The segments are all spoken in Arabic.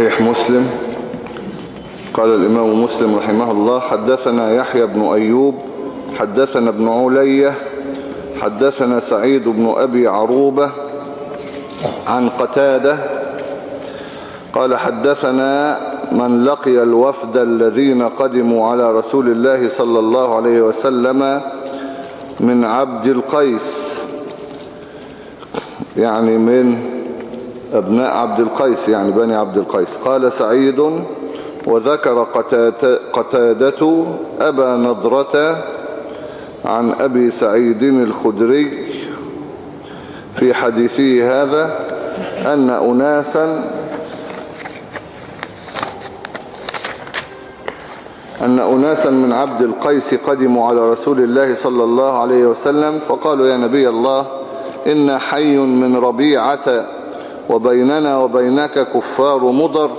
صحيح مسلم. قال الإمام مسلم رحمه الله حدثنا يحيى بن أيوب حدثنا ابن علية حدثنا سعيد بن أبي عروبة عن قتادة. قال حدثنا من لقي الوفد الذين قدموا على رسول الله صلى الله عليه وسلم من عبد القيس يعني من أبناء عبد القيس يعني بني عبد القيس قال سعيد وذكر قتادة أبا نضرة عن أبي سعيد الخدري في حديثه هذا أن أناسا أن أناسا من عبد القيس قدموا على رسول الله صلى الله عليه وسلم فقالوا يا نبي الله إن حي من ربيعة وبيننا وبينك كفار مضر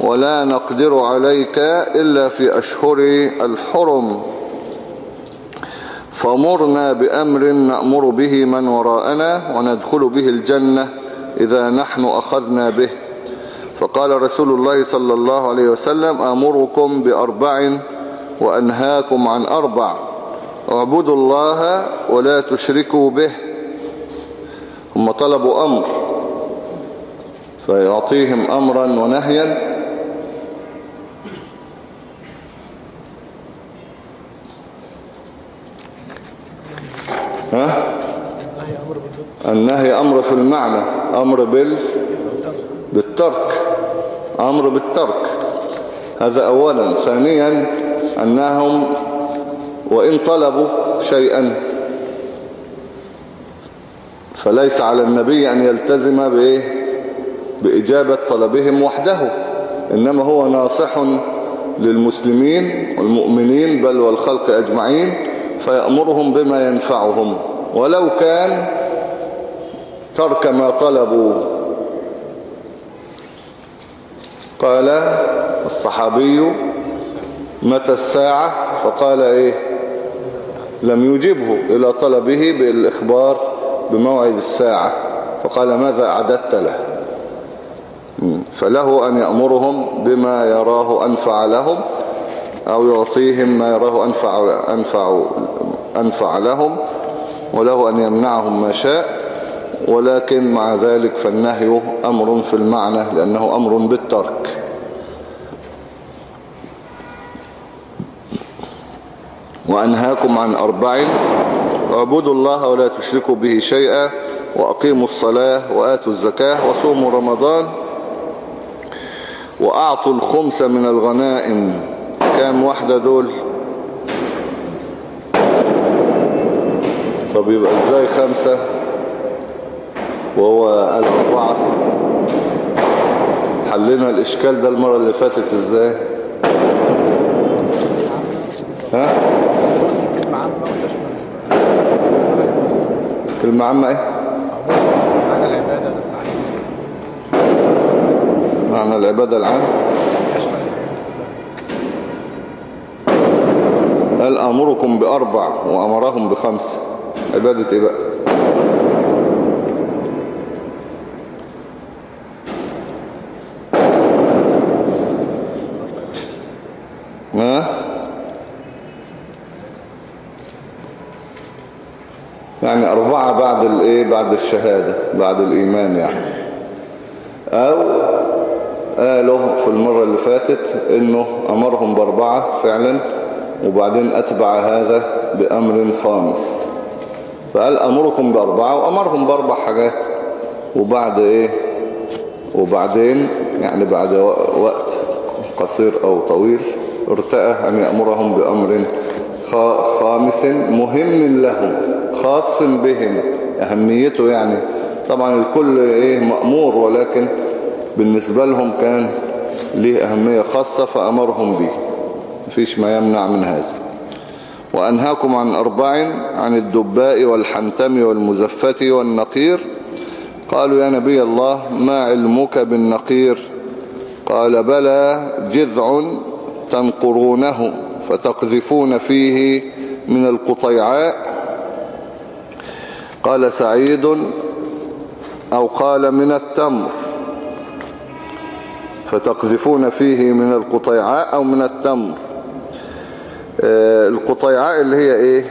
ولا نقدر عليك إلا في أشهر الحرم. فمرنا بأمر نأمر به من وراءنا وندخل به الجنة إذا نحن أخذنا به. فقال رسول الله صلى الله عليه وسلم أمركم بأربع وأنهاكم عن أربع. اعبدوا الله ولا تشركوا به. هم طلبوا أمر. فيعطيهم أمرا ونهيا. ها؟ النهي أمر في المعنى أمر بال بالترك أمر بالترك. هذا أولا. ثانيا أنهم وإن طلبوا شيئا. فليس على النبي أن يلتزم بإيه؟ بإجابة طلبهم وحده. إنما هو ناصح للمسلمين والمؤمنين بل والخلق أجمعين فيأمرهم بما ينفعهم. ولو كان ترك ما طلبوا. قال الصحابي متى الساعة؟ فقال إيه؟ لم يجبه إلى طلبه بالإخبار بموعد الساعة. فقال ماذا أعددت له؟ فله أن يأمرهم بما يراه أنفع لهم أو يعطيهم ما يراه أنفع, أنفع, أنفع لهم وله أن يمنعهم ما شاء ولكن مع ذلك فالنهي أمر في المعنى لأنه أمر بالترك. وأنهاكم عن أربع اعبدوا الله ولا تشركوا به شيئا وأقيموا الصلاة وآتوا الزكاة وصوموا رمضان وأعطوا الخمس من الغنائم. كام واحدة دول؟ طب يبقى إزاي خمسة؟ وهو قال أربعة حلنا الإشكال ده المرة اللي فاتت إزاي؟ ها؟ كلمة عامة وتشمل كلمة عامة إيه معنى العبادة العامة معنى العبادة العام؟ قال أمركم بأربع وأمرهم بخمس؟ عبادة إيه بقى؟ يعني أربعة بعد الإيه؟ بعد الشهادة بعد الإيمان يعني. أو قالوا في المرة اللي فاتت إنه أمرهم بأربعة فعلا وبعدين أتبع هذا بأمر خامس. فقال أمركم بأربعة وأمرهم بأربع حاجات. وبعد إيه؟ وبعدين يعني بعد وقت قصير أو طويل ارتأى أن يأمرهم بأمر خامس مهم لهم خاص بهم أهميته يعني. طبعا الكل إيه مأمور ولكن بالنسبة لهم كان ليه أهمية خاصة فأمرهم به. مفيش ما يمنع من هذا. وأنهاكم عن أربع عن الدباء والحنتم والمزفة والنقير. قالوا يا نبي الله ما علمك بالنقير؟ قال بلى جذع تنقرونه فتقذفون فيه من القطيعاء. قال سعيد أو قال من التمر. فتقذفون فيه من القطيعاء أو من التمر. آه، القطيعاء اللي هي صغير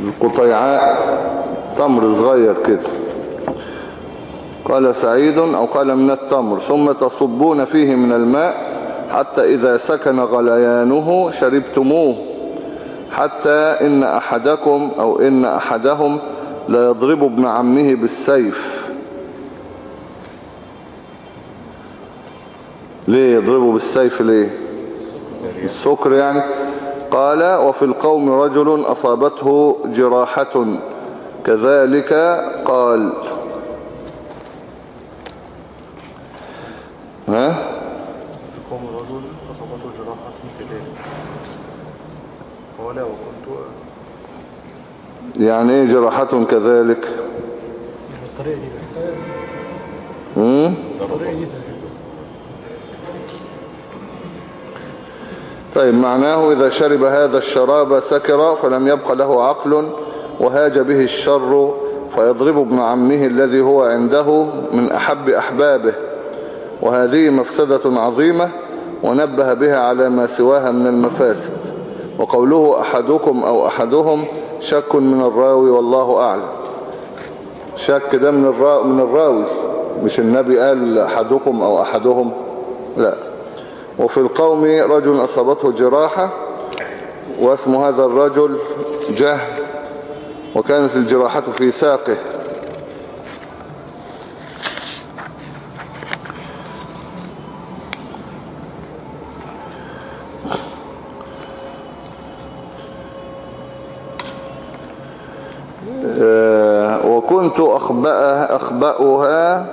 القطيعاء تمر صغير كده. قال سعيد أو قال من التمر ثم تصبون فيه من الماء حتى إذا سكن غليانه شربتموه حتى إن أحدكم أو إن أحدهم لا يضرب ابن عمه بالسيف. ليه يضربه بالسيف ليه؟ السكر يعني. قال وفي القوم رجل أصابته جراحة كذلك قال ها قوم رجل أصابته جراحة كذلك قال وكنت يعني إيه جراحة كذلك. يعني الطريقة دي دي. طيب معناه إذا شرب هذا الشراب سكر فلم يبق له عقل وهاج به الشر فيضرب ابن عمه الذي هو عنده من أحب أحبابه. وهذه مفسدة عظيمة ونبه بها على ما سواها من المفاسد. وقوله أحدكم أو أحدهم شك من الراوي والله أعلم. شك ده من الراوي, من الراوي مش النبي قال أحدكم أو أحدهم لا. وفي القوم رجل أصابته جراحة واسم هذا الرجل جهم وكانت الجراحة في ساقه آه، وكنت أخبأها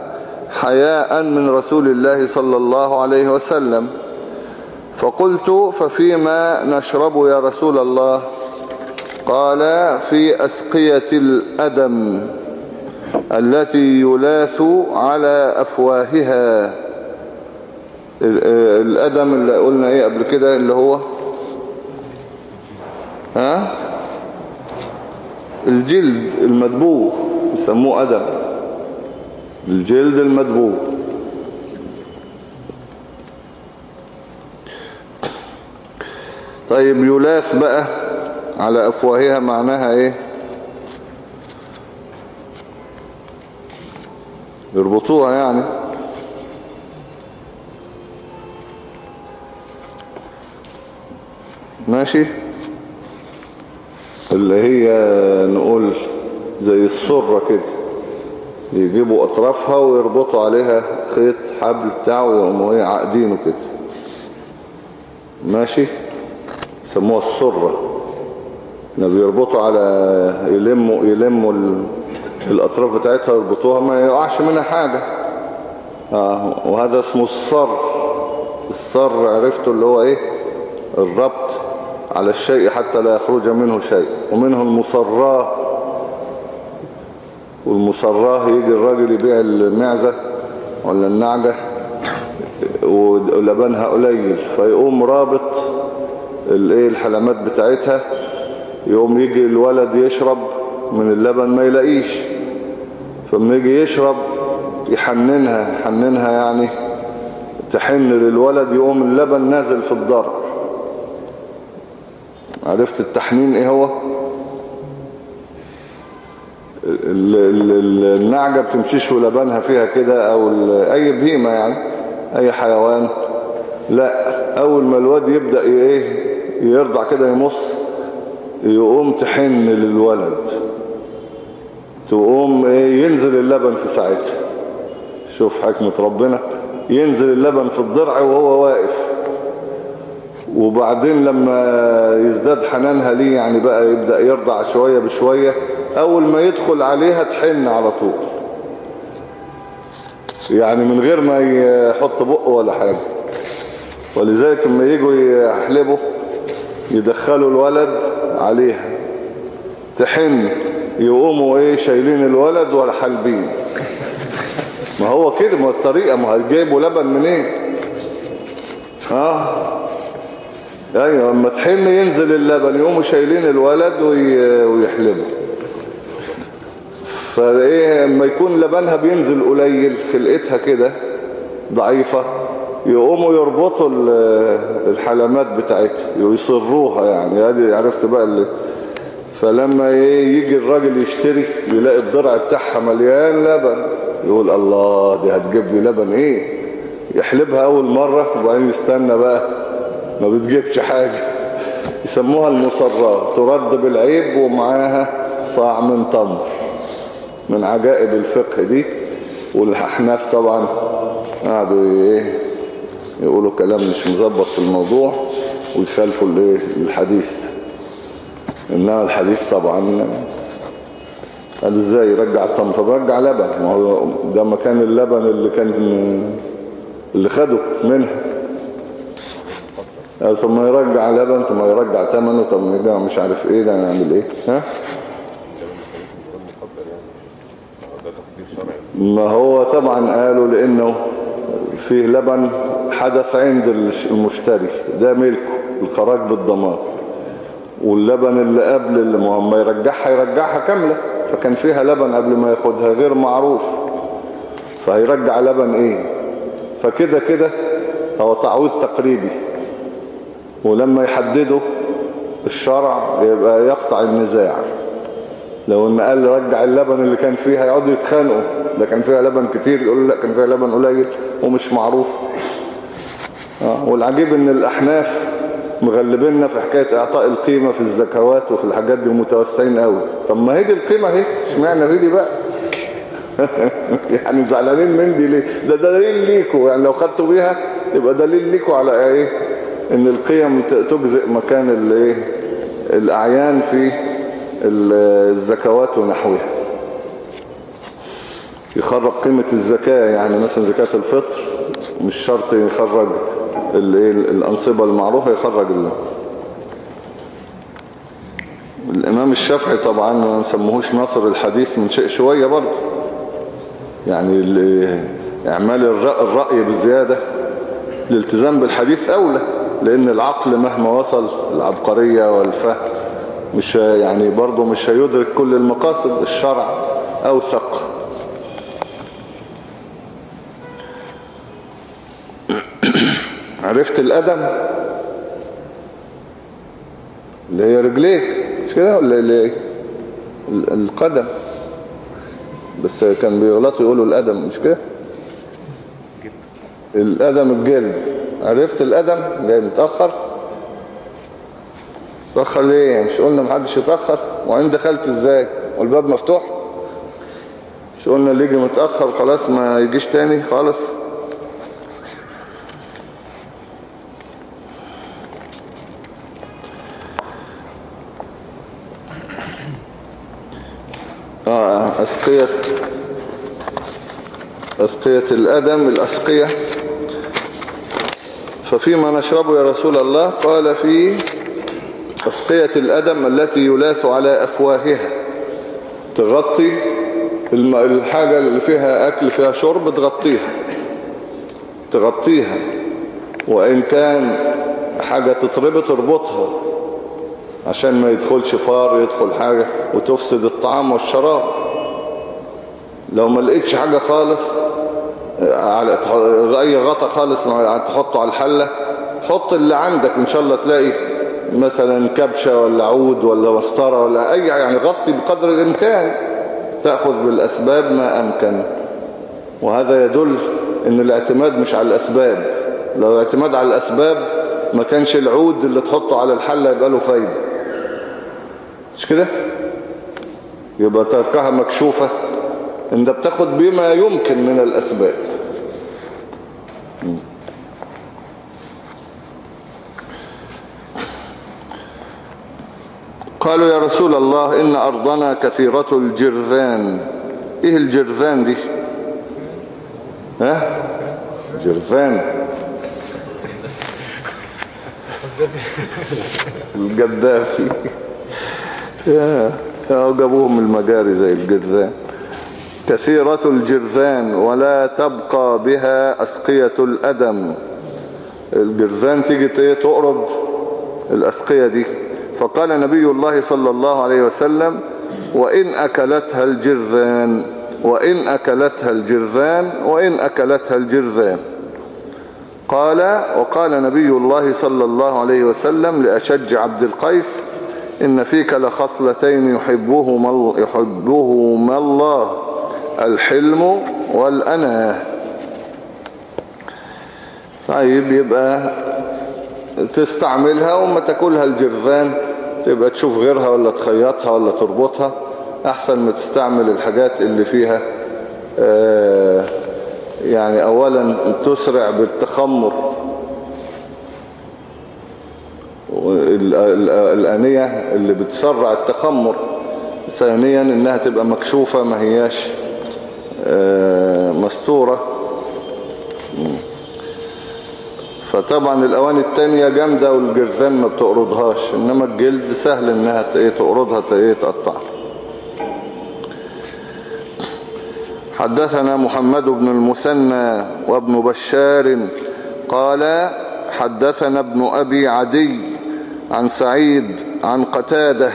حياء من رسول الله صلى الله عليه وسلم. فقلت ففيما نشرب يا رسول الله؟ قال في أسقية الأدم التي يلاث على أفواهها. ال- الأدم اللي قلنا إيه قبل كده اللي هو؟ ها؟ الجلد المدبوغ يسموه أدم. الجلد المدبوغ. طيب يلاث بقى على أفواهها معناها إيه؟ يربطوها يعني. ماشي؟ اللي هي نقول زي السرة كده. يجيبوا أطرافها ويربطوا عليها خيط حبل بتاعه ويقوموا إيه عاقدينه كده. ماشي؟ يسموها السرة. بيربطوا على يلموا يلموا ال- الأطراف بتاعتها ويربطوها ما يقعش منها حاجة. آه وهذا اسمه الصر. الصر عرفته اللي هو إيه؟ الربط على الشيء حتى لا يخرج منه شيء. ومنه المصراه. والمصراة يجي الراجل يبيع المعزة ولا النعجة ولبنها قليل فيقوم رابط الايه الحلمات بتاعتها يقوم يجي الولد يشرب من اللبن ما يلاقيش فلما يجي يشرب يحننها يحننها يعني تحن للولد يقوم اللبن نازل في الضرع عرفت التحنين إيه هو؟ النعجة بتمشيش ولبنها فيها كده أو أي بهيمة يعني أي حيوان لا أول ما الواد يبدأ إيه يرضع كده يمص يقوم تحن للولد. تقوم إيه ينزل اللبن في ساعتها. شوف حكمة ربنا. ينزل اللبن في الضرع وهو واقف. وبعدين لما يزداد حنانها ليه يعني بقى يبدأ يرضع شوية بشوية أول ما يدخل عليها تحن على طول. يعني من غير ما يحط بقه ولا حاجة. ولذلك لما يجوا يحلبوا يدخلوا الولد عليها. تحن يقوموا إيه شايلين الولد ولا حالبين ما هو كده ما الطريقة ما هتجيبوا لبن منين؟ آه أيوه لما تحن ينزل اللبن يقوموا شايلين الولد وي- ويحلبوا. فايه لما يكون لبنها بينزل قليل خلقتها كده ضعيفة يقوموا يربطوا ال- الحلمات بتاعتها يصروها يعني. ادي عرفت بقى اللي فلما إيه يجي الراجل يشتري يلاقي الضرع بتاعها مليان لبن يقول الله دي هتجيب لي لبن إيه؟ يحلبها أول مرة وبعدين يستنى بقى ما بتجيبش حاجة. يسموها المصرات ترد بالعيب ومعاها صاع من تمر. من عجائب الفقه دي والأحناف طبعا قعدوا إيه يقولوا كلام مش مظبط في الموضوع ويخالفوا الايه الحديث. إنما الحديث طبعا قال إزاي يرجع التمر فرجع لبن. ما هو ده مكان اللبن اللي كان اللي خده منها قال ثم يرجع لبن ثم يرجع ثمنه ثم يرجع مش عارف إيه ده نعمل إيه؟ ها ده تفضيل شرعي ما هو طبعا قالوا لإنه فيه لبن حدث عند المشتري ده ملكه الخراج بالضمان واللبن اللي قبل اللي ما يرجعها يرجعها كاملة. فكان فيها لبن قبل ما ياخدها غير معروف. فهيرجع لبن إيه؟ فكده كده هو تعويض تقريبي. ولما يحدده الشرع يبقى يقطع النزاع. لو إن قال رجع اللبن اللي كان فيها يقعدوا يتخانقوا. ده كان فيها لبن كتير يقولوا لا كان فيها لبن قليل ومش معروف. آه، والعجيب إن الأحناف مغلبيننا في حكاية إعطاء القيمة في الزكوات وفي الحاجات دي متوسعين قوي. طب ما هي دي القيمة أهي. اشمعنى في دي بقى؟ يعني زعلانين من دي ليه؟ ده دليل ليكوا. يعني لو خدتوا بيها تبقى دليل ليكوا على إيه؟ إن القيم تجزئ مكان الايه الأعيان في الزكوات ونحوها. يخرج قيمة الزكاة يعني مثلا زكاة الفطر مش شرط يخرج الايه الأنصبة المعروفة يخرج ال- الإمام الشافعي طبعا ما نسموهوش ناصر الحديث من شيء شوية برضه. يعني ال- إعمال الرأ- الرأي بزيادة الالتزام بالحديث أولى لأن العقل مهما وصل العبقرية والفهم مش يعني برضه مش هيدرك كل المقاصد الشرع أوثق عرفت القدم اللي هي رجليك. مش كده ولا اللي القدم؟ بس كان بيغلطوا يقولوا القدم مش كده؟ القدم الجلد. عرفت القدم جاي متأخر. تأخر ليه؟ مش قلنا محدش يتأخر. وعند دخلت إزاي؟ والباب مفتوح. مش قلنا اللي يجي متأخر خلاص ما يجيش تاني خالص. آه أسقية أسقية الأدم الأسقية ففيما نشربه يا رسول الله قال في أسقية الأدم التي يلاث على أفواهها. تغطي الحاجة اللي فيها أكل فيها شرب تغطيها. تغطيها. وإن كان حاجة تتربط تربطها. عشان ما يدخلش فار يدخل حاجة وتفسد الطعام والشراب. لو ما لقيتش حاجة خالص على أي غطا خالص تحطه على الحلة حط اللي عندك. إن شاء الله تلاقي مثلا كبشة ولا عود ولا مسطرة ولا أي يعني غطي بقدر الإمكان تأخذ بالأسباب ما أمكن. وهذا يدل إن الاعتماد مش على الأسباب. لو الاعتماد على الأسباب ما كانش العود اللي تحطه على الحلة يبقى له فايدة. مش كده؟ يبقى تركها مكشوفة. انت بتاخد بما يمكن من الأسباب. قالوا يا رسول الله إن أرضنا كثيرة الجرذان. إيه الجرذان دي؟ ها؟ جرذان. القذافي. يا جابوهم المجاري زي الجرذان. كثيرة الجرذان ولا تبقى بها أسقية الأدم. الجرذان تيجي تقرض الأسقية دي. فقال نبي الله صلى الله عليه وسلم وإن أكلتها الجرذان وإن أكلتها الجرذان وإن أكلتها الجرذان. قال وقال نبي الله صلى الله عليه وسلم لأشج عبد القيس إن فيك لخصلتين يحبهما يحبهما الله الحلم والأناة. طيب يبقى تستعملها وما تاكلها الجرذان. تبقى تشوف غيرها ولا تخيطها ولا تربطها. أحسن ما تستعمل الحاجات اللي فيها آه، يعني اولا تسرع بالتخمر. وال- ال- الآنية اللي بتسرع التخمر ثانيا إنها تبقى مكشوفة ما هياش آه، مستورة. فطبعا الأواني التانية جامدة والجرذان ما بتقرضهاش إنما الجلد سهل إنها ت- إيه تقرضها إيه تقطعها حدثنا محمد بن المثنى وابن بشار قال حدثنا ابن أبي عدي عن سعيد عن قتادة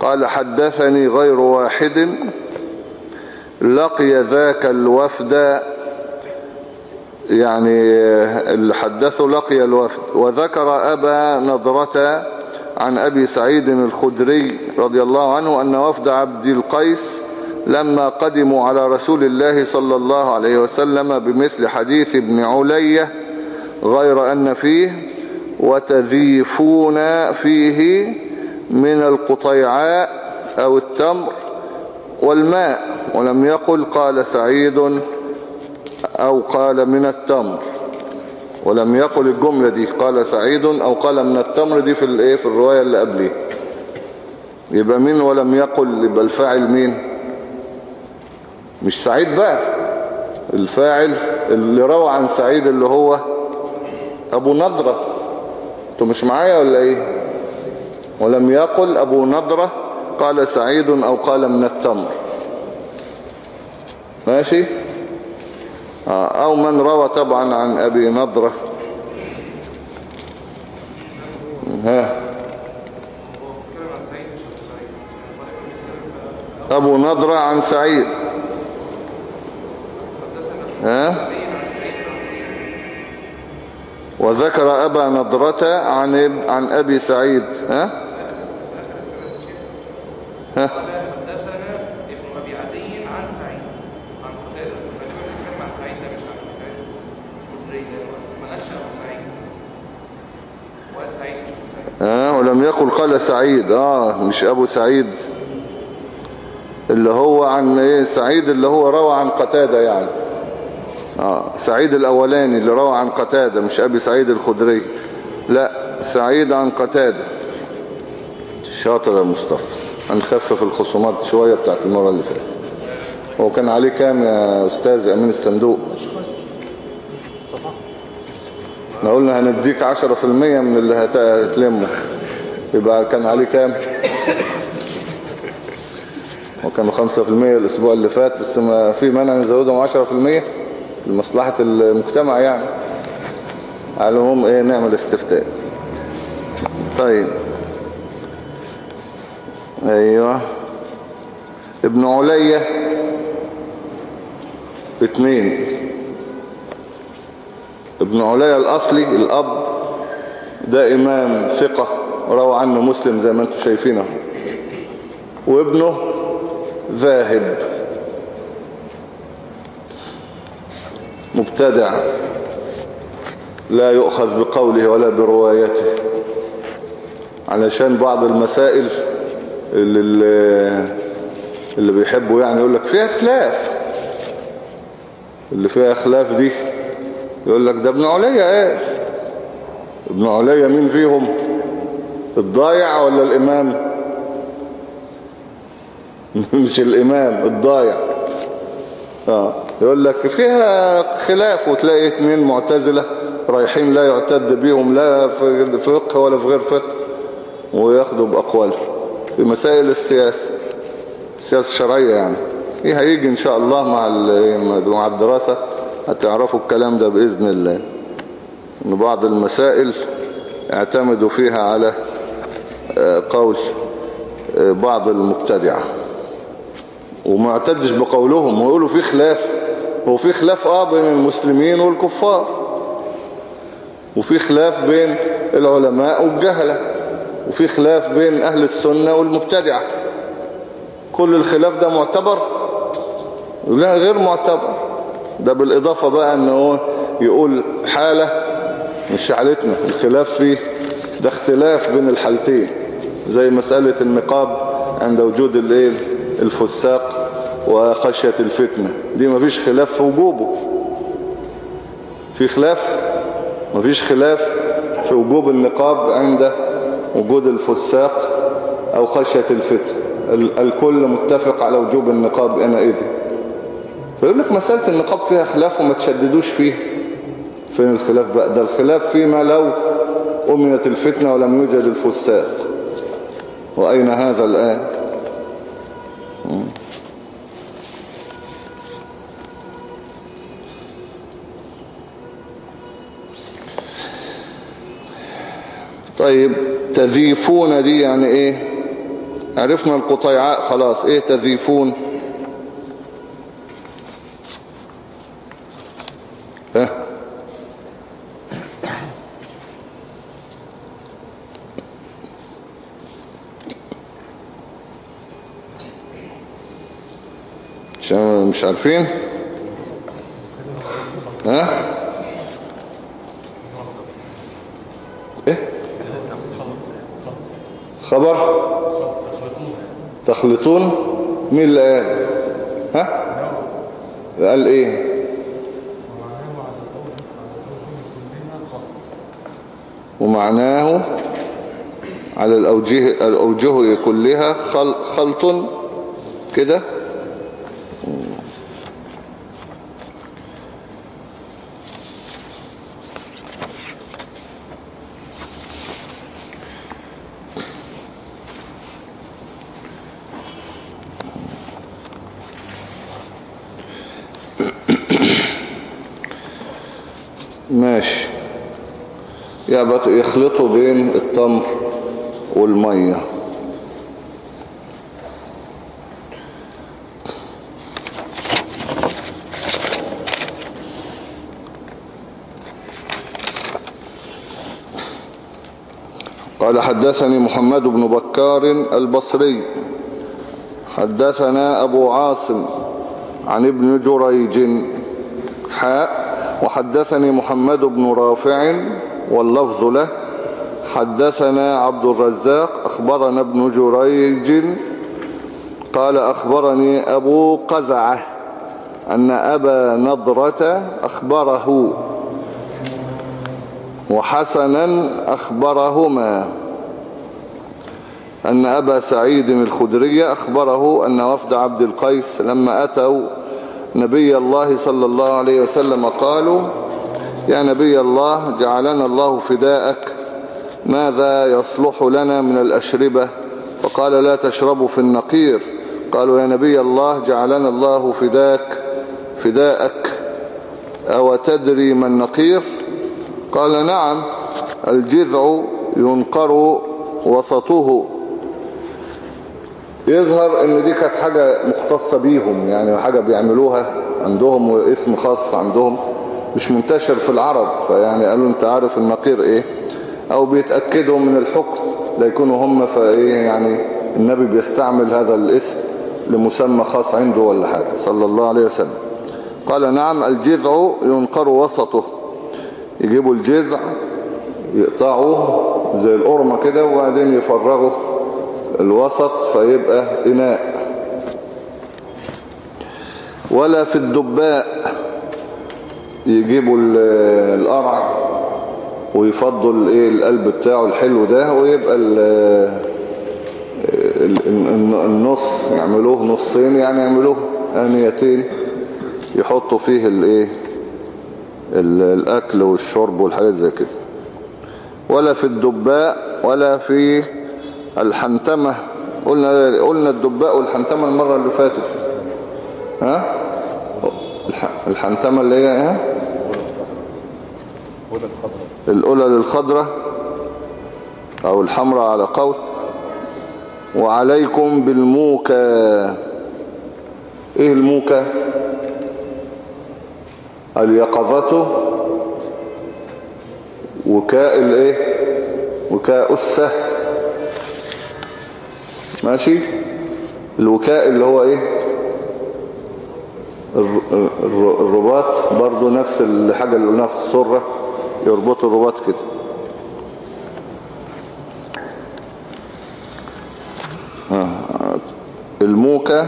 قال حدثني غير واحد لقي ذاك الوفد يعني اللي حدثه لقي الوفد. وذكر أبا نضرة عن أبي سعيد الخدري رضي الله عنه أن وفد عبد القيس لما قدموا على رسول الله صلى الله عليه وسلم بمثل حديث ابن علية غير أن فيه وتذيفون فيه من القطيعاء أو التمر والماء. ولم يقل قال سعيد أو قال من التمر. ولم يقل الجملة دي قال سعيد أو قال من التمر دي في الايه في الرواية اللي قبليه يبقى مين ولم يقل يبقى الفاعل مين؟ مش سعيد بقى. الفاعل اللي روى عن سعيد اللي هو أبو نضرة. أنتوا مش معايا ولا إيه؟ ولم يقل أبو نضرة قال سعيد أو قال من التمر. ماشي؟ أو من روى طبعا عن أبي نضرة. ها. أبو نضرة عن سعيد. ها. وذكر أبا نضرة عن عن أبي سعيد. ها. ها حدثنا ابن ابي عدي عن سعيد عن قتاده غالبا بيتكلم عن سعيد ده مش عن ابي سعيد الخدري ده ما قالش ابو سعيد وقال سعيد مش ابو سعيد ها ولم يقل قال سعيد. آه مش أبو سعيد. اللي هو عن إيه؟ سعيد اللي هو روى عن قتادة يعني. آه سعيد الأولاني اللي روى عن قتادة مش أبي سعيد الخدري. لا سعيد عن قتادة. شاطر يا مصطفى. هنخفف الخصومات شوية بتاعت المرة اللي فاتت. هو كان عليه كام يا أستاذ أمين الصندوق؟ إحنا قلنا هنديك عشرة في المية من اللي هت- هتلمه. يبقى كان عليه كام وكانوا خمسة في المية الأسبوع اللي فات بس ما في مانع نزودهم عشرة في المية لمصلحة المجتمع يعني. العموم إيه نعمل استفتاء. طيب. أيوه. ابن علية اتنين ابن علية الأصلي الأب ده إمام ثقة. روى عنه مسلم زي ما أنتم شايفينه. وابنه ذاهب. مبتدع. لا يؤخذ بقوله ولا بروايته. علشان بعض المسائل اللي, اللي, بيحبوا يعني يقول لك فيها خلاف. اللي فيها خلاف دي يقول لك ده ابن عليا إيه ابن عليا مين فيهم؟ الضايع ولا الإمام؟ مش الإمام الضايع. آه يقول لك فيها خلاف وتلاقي اتنين معتزلة رايحين لا يعتد بيهم لا في فقه ولا في غير فقه وياخدوا بأقوالهم في مسائل السياسة السياسة الشرعية يعني. إيه هيجي إن شاء الله مع مع الدراسة هتعرفوا الكلام ده بإذن الله. إن بعض المسائل اعتمدوا فيها على آه، قول آه، بعض المبتدعة. وما اعتدش بقولهم ويقولوا في خلاف هو في خلاف آه بين المسلمين والكفار. وفي خلاف بين العلماء والجهلة. وفي خلاف بين أهل السنة والمبتدعة. كل الخلاف ده معتبر؟ لا غير معتبر. ده بالإضافة بقى أنه يقول حالة مش حالتنا الخلاف فيه ده اختلاف بين الحالتين. زي مسألة النقاب عند وجود الإيه؟ الفساق وخشية الفتنة. دي مفيش خلاف في وجوبه. في خلاف؟ مفيش خلاف في وجوب النقاب عند وجود الفساق أو خشية الفتنة. ال- الكل متفق على وجوب النقاب أنا إذن فيقول لك مسألة النقاب فيها خلاف وما تشددوش فيه. فين الخلاف بقى؟ ده الخلاف فيما لو أمنت الفتنة ولم يوجد الفساق. وأين هذا الآن. طيب تذيفون دي يعني إيه؟ عرفنا القطيعاء خلاص. إيه تذيفون ها مش عارفين. ها؟ إيه؟ خبر؟ تخلطون؟ مين اللي قال؟ ها؟ قال إيه؟ ومعناه على الأوجه, الأوجه كلها خل خلط كده ماشي يبقى يخلطوا بين التمر والمية. قال حدثني محمد بن بكار البصري. حدثنا أبو عاصم عن ابن جريج. حاء. وحدثني محمد بن رافع واللفظ له. حدثنا عبد الرزاق أخبرنا ابن جريج قال أخبرني أبو قزعة أن أبا نضرة أخبره وحسنا أخبرهما أن أبا سعيد الخدري أخبره أن وفد عبد القيس لما أتوا نبي الله صلى الله عليه وسلم قالوا يا نبي الله جعلنا الله فداءك. ماذا يصلح لنا من الأشربة؟ فقال لا تشربوا في النقير. قالوا يا نبي الله جعلنا الله فداك فداءك. أو تدري ما النقير؟ قال نعم الجذع ينقر وسطه. يظهر إن دي كانت حاجة مختصة بيهم يعني حاجة بيعملوها عندهم واسم خاص عندهم. مش منتشر في العرب فيعني قالوا أنت عارف النقير إيه؟ أو بيتأكدوا من الحكم لا يكونوا هم فايه يعني النبي بيستعمل هذا الاسم لمسمى خاص عنده ولا حاجة. صلى الله عليه وسلم. قال نعم الجذع ينقر وسطه. يجيبوا الجذع يقطعوه زي القرمة كده وبعدين يفرغوا الوسط فيبقى إناء. ولا في الدباء. يجيبوا ال- القرع ويفضوا الايه القلب بتاعه الحلو ده ويبقى ال ال- ال- النص يعملوه نصين يعني يعملوه آنيتين يحطوا فيه الايه ال- الأكل والشرب والحاجات زي كده. ولا في الدباء ولا في الحنتمة. قلنا قلنا الدباء والحنتمة المرة اللي فاتت. ها؟ الح... الحنتمة اللي هي ها وده الخضراء أو الحمراء على قول. وعليكم بالموكى. إيه الموكى؟ اليقظة وكاء الإيه؟ وكاء السة. ماشي؟ الوكاء اللي هو إيه؟ الر- الرباط. برضو نفس الحاجة اللي قلناها في السرة. يربطوا الرباط كده. الموكة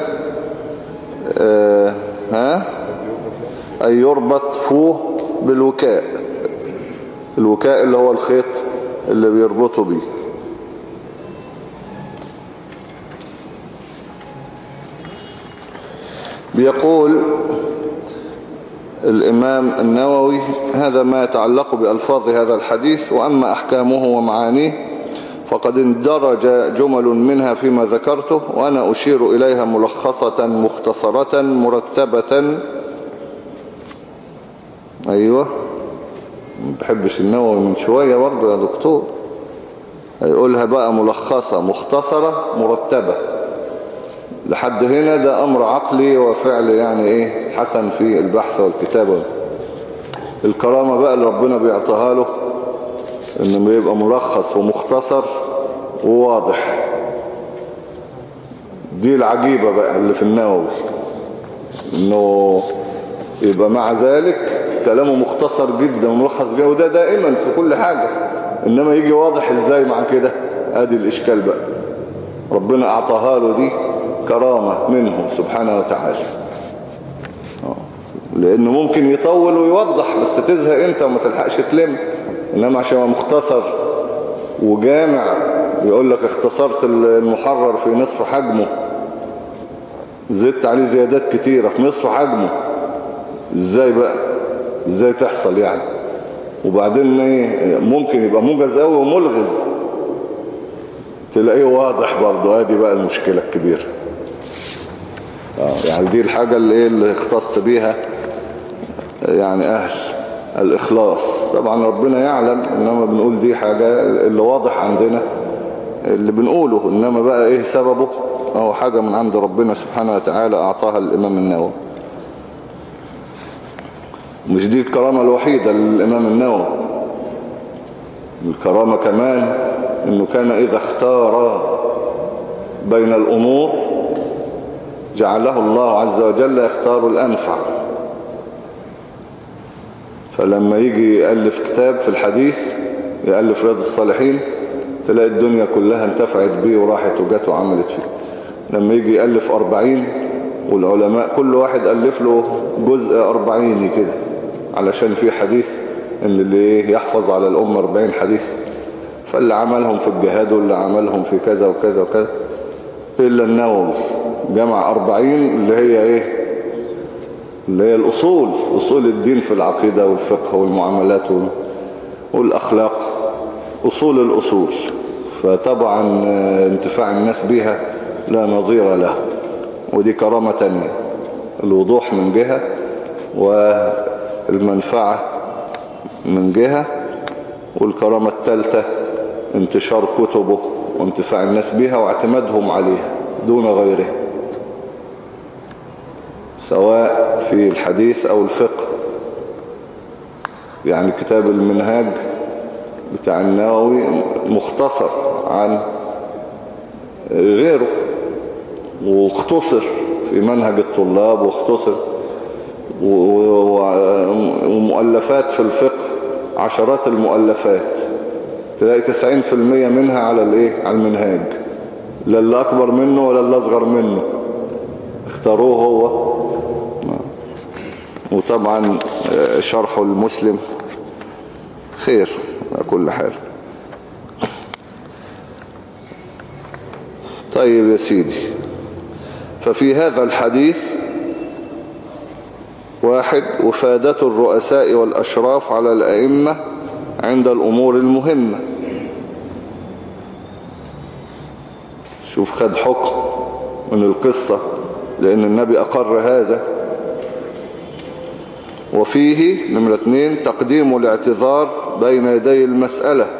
آه. ها أي يربط فوه بالوكاء الوكاء اللي هو الخيط اللي بيربطوا بيه بيقول الإمام النووي هذا ما يتعلق بألفاظ هذا الحديث وأما أحكامه ومعانيه فقد اندرج جمل منها فيما ذكرته وأنا أشير إليها ملخصة مختصرة مرتبة. أيوة. ما بحبش النووي من شوية برضه يا دكتور. هيقولها بقى ملخصة مختصرة مرتبة. لحد هنا ده أمر عقلي وفعل يعني إيه؟ حسن في البحث والكتابة. الكرامة بقى اللي ربنا بيعطيها له إنه بيبقى ملخص ومختصر وواضح. دي العجيبة بقى اللي في النووي إنه يبقى مع ذلك كلامه مختصر جدا وملخص جدا وده دائما في كل حاجة. إنما يجي واضح إزاي مع كده؟ أدي الإشكال بقى. ربنا أعطاها له دي كرامة منه سبحانه وتعالى. لأنه ممكن يطول ويوضح بس تزهق أنت وما تلحقش تلم. إنما عشان مختصر وجامع يقول لك اختصرت المحرر في نصف حجمه. زدت عليه زيادات كتيرة في نصف حجمه. إزاي بقى؟ إزاي تحصل يعني؟ وبعدين إيه ممكن يبقى موجز قوي وملغز. تلاقيه واضح برضه آدي بقى المشكلة الكبيرة. آه، يعني دي الحاجة اللي, إيه اللي اختص بيها. يعني أهل الإخلاص. طبعا ربنا يعلم إنما بنقول دي حاجة اللي واضح عندنا اللي بنقوله إنما بقى إيه سببه؟ هو حاجة من عند ربنا سبحانه وتعالى أعطاها الإمام النووي. مش دي الكرامة الوحيدة للإمام النووي. الكرامة كمان إنه كان إذا اختار بين الأمور جعله الله عز وجل يختار الأنفع. فلما يجي يألف كتاب في الحديث يألف رياض الصالحين تلاقي الدنيا كلها انتفعت بيه وراحت وجت وعملت فيه. لما يجي يألف أربعين والعلماء كل واحد ألف له جزء أربعيني كده علشان في حديث إن اللي يحفظ على الأمة أربعين حديث. فاللي عملهم في الجهاد واللي عملهم في كذا وكذا وكذا إلا النووي جمع أربعين اللي هي إيه؟ اللي هي الأصول أصول الدين في العقيدة والفقه والمعاملات وال- والأخلاق. أصول الأصول. فطبعا آه، انتفاع الناس بها لا نظير له ودي كرامة تانية. الوضوح من جهة والمنفعة من جهة والكرامة الثالثة انتشار كتبه وانتفاع الناس بها واعتمادهم عليها دون غيره سواء في الحديث أو الفقه. يعني كتاب المنهاج بتاع النووي مختصر عن غيره واختصر في منهج الطلاب واختصر ومؤلفات في الفقه عشرات المؤلفات. تلاقي 90% منها على الإيه؟ على المنهاج. لا اللي أكبر منه ولا اللي أصغر منه. اختاروه هو. وطبعا آه، شرحه المسلم خير كل حال. طيب يا سيدي ففي هذا الحديث واحد وفادة الرؤساء والأشراف على الأئمة عند الأمور المهمة. شوف خد حكم من القصة لأن النبي أقر هذا. وفيه نمرة اثنين تقديم الاعتذار بين يدي المسألة.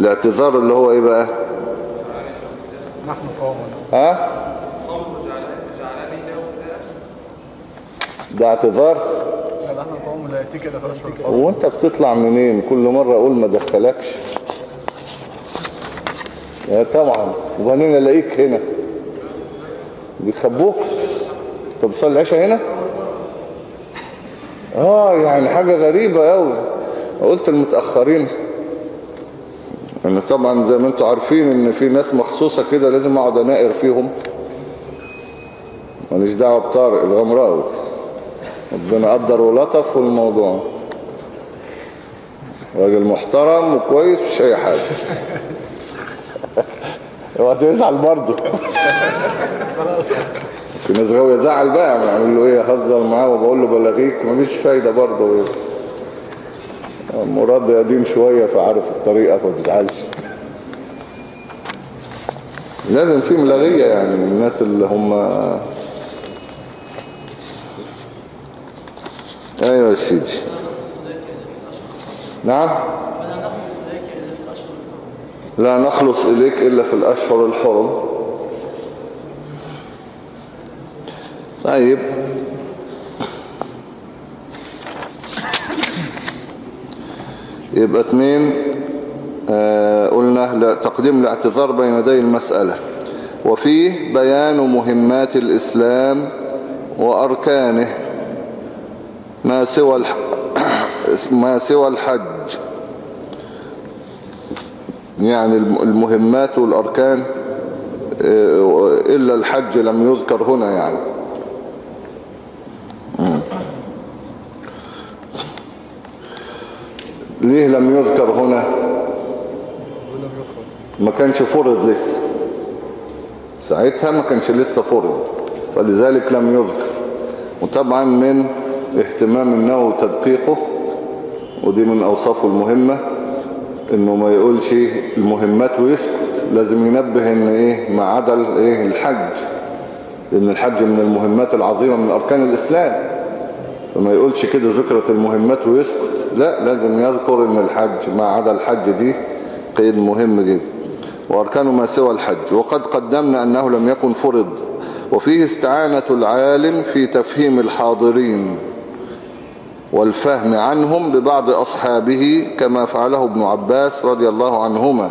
الاعتذار اللي هو إيه بقى؟ نحن قوم ها؟ ده اعتذار؟ هو انت بتطلع منين؟ كل مرة أقول ما دخلكش. طبعا. وبعدين ألاقيك هنا. بيخبوك. طب صلي العشاء هنا. آه يعني حاجة غريبة قوي قلت المتأخرين. إن طبعا زي ما أنتوا عارفين إن في ناس مخصوصة كده لازم أقعد أناقر فيهم. ماليش دعوة بطارق الغمراوي ربنا قدر ولطف في الموضوع. راجل محترم وكويس مش أي حاجة. هو تزعل برضه. في ناس غاوية زعل بقى بعمل له إيه اهزر معاه وبقول له بلغيك مفيش فايدة برضه. مراد قديم شوية فعارف الطريقة فبيزعلش لازم في ملغية يعني الناس اللي هم أيوه يا سيدي. نعم؟ لا نخلص إليك إلا في الأشهر الحرم. طيب يبقى اتنين آه قلنا تقديم الاعتذار بين يدي المسألة وفيه بيان مهمات الإسلام وأركانه ما سوى. ما سوى الحج يعني المهمات والأركان آه، إلا الحج لم يذكر هنا يعني. ليه لم يذكر هنا؟ ما كانش فرض لسه. ساعتها ما كانش لسه فرض فلذلك لم يذكر. وطبعا من اهتمام النووي وتدقيقه ودي من أوصافه المهمة إنه ما يقولش المهمات ويسكت لازم ينبه إن إيه ما عدا إيه الحج. لأن الحج من المهمات العظيمة من أركان الإسلام. فما يقولش كده ذكرت المهمات ويسكت. لا لازم يذكر إن الحج ما عدا الحج دي قيد مهم جدا. وأركان ما سوى الحج. وقد قدمنا أنه لم يكن فرض. وفيه استعانة العالم في تفهيم الحاضرين والفهم عنهم ببعض أصحابه كما فعله ابن عباس رضي الله عنهما.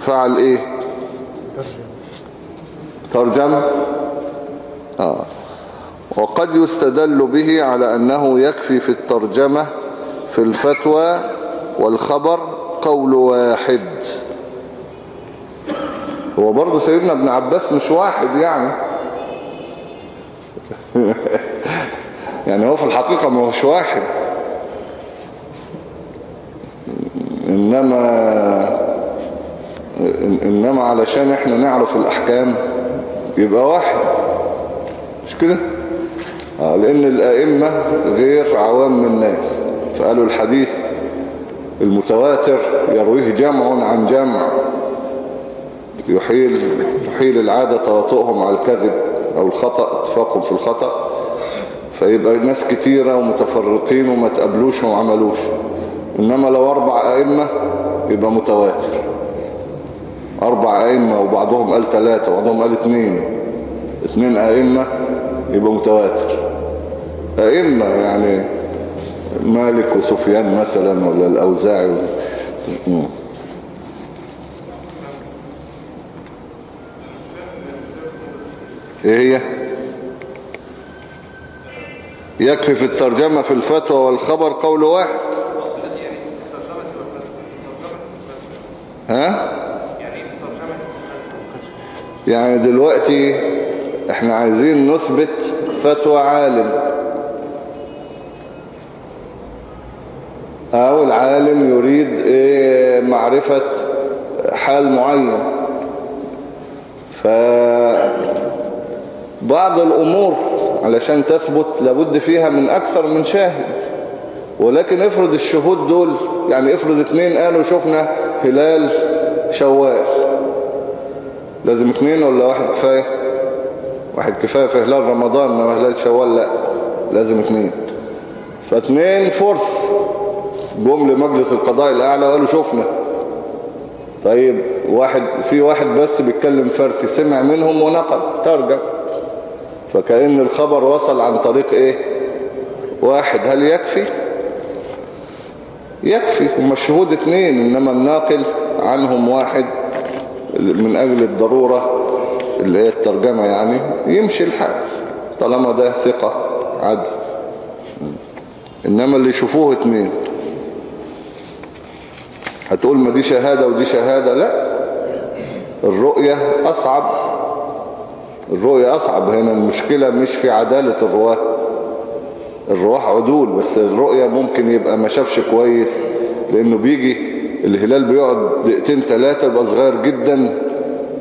فعل إيه؟ ترجم؟ آه. وقد يستدل به على أنه يكفي في الترجمة في الفتوى والخبر قول واحد. هو برضه سيدنا ابن عباس مش واحد يعني. يعني هو في الحقيقة هوش واحد. إنما إنما علشان إحنا نعرف الأحكام يبقى واحد. مش كده؟ آه لأن الأئمة غير عوام الناس فقالوا الحديث المتواتر يرويه جمع عن جمع. يحيل تحيل العادة تواطؤهم على الكذب أو الخطأ اتفاقهم في الخطأ. فيبقى ناس كتيرة ومتفرقين وما تقابلوش وما عملوش. إنما لو أربع أئمة يبقى متواتر. أربع أئمة وبعضهم قال ثلاثة وبعضهم قال اثنين. اثنين أئمة يبقى متواتر. أئمة يعني مالك وسفيان مثلا ولا الأوزاعي. إيه هي؟ يكفي في الترجمة في الفتوى والخبر قول واحد. ها؟ يعني دلوقتي إحنا عايزين نثبت فتوى عالم. أو العالم يريد إيه؟ معرفة حال معين. فبعض الأمور علشان تثبت لابد فيها من أكثر من شاهد. ولكن افرض الشهود دول يعني افرض اتنين قالوا شفنا هلال شوال. لازم اتنين ولا واحد كفاية؟ واحد كفاية في هلال رمضان انما هلال شوال لا لازم اتنين فاتنين فرث جم لمجلس القضاء الأعلى وقالوا شفنا طيب واحد في واحد بس بيتكلم فارسي سمع منهم ونقل ترجم. فكأن الخبر وصل عن طريق إيه؟ واحد. هل يكفي؟ يكفي هم الشهود اتنين إنما الناقل عنهم واحد. من أجل الضرورة اللي هي الترجمة يعني يمشي الحال طالما ده ثقة عدل. إنما اللي يشوفوه اتنين. هتقول ما دي شهادة ودي شهادة؟ لا. الرؤية أصعب. الرؤية أصعب. هنا المشكلة مش في عدالة الرواة. الرواة عدول بس الرؤية ممكن يبقى ما شافش كويس لأنه بيجي الهلال بيقعد دقيقتين ثلاثة يبقى صغير جدا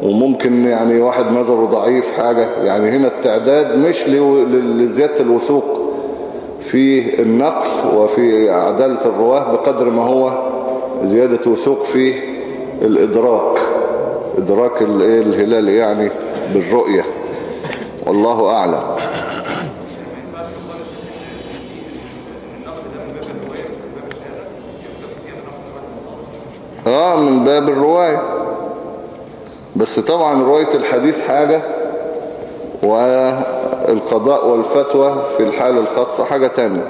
وممكن يعني واحد نظره ضعيف حاجة. يعني هنا التعداد مش لزيادة الوثوق في النقل وفي عدالة الرواة بقدر ما هو زيادة وثوق في الإدراك. إدراك إيه الهلال يعني بالرؤية. والله أعلم. آه من باب الرواية. بس طبعا رواية الحديث حاجة والقضاء والفتوى في الحالة الخاصة حاجة تانية.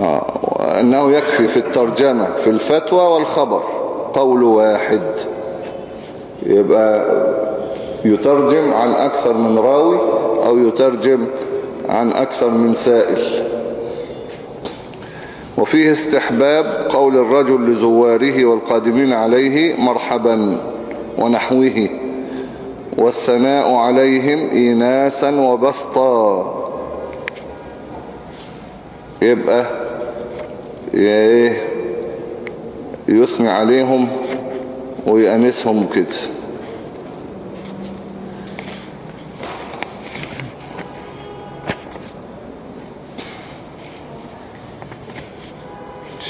آه، وأنه يكفي في الترجمة في الفتوى والخبر قول واحد. يبقى يترجم عن أكثر من راوي أو يترجم عن أكثر من سائل. وفيه استحباب قول الرجل لزواره والقادمين عليه مرحبا ونحوه والثناء عليهم إيناسا وبسطا. يبقى إيه يثني عليهم ويأنسهم كده.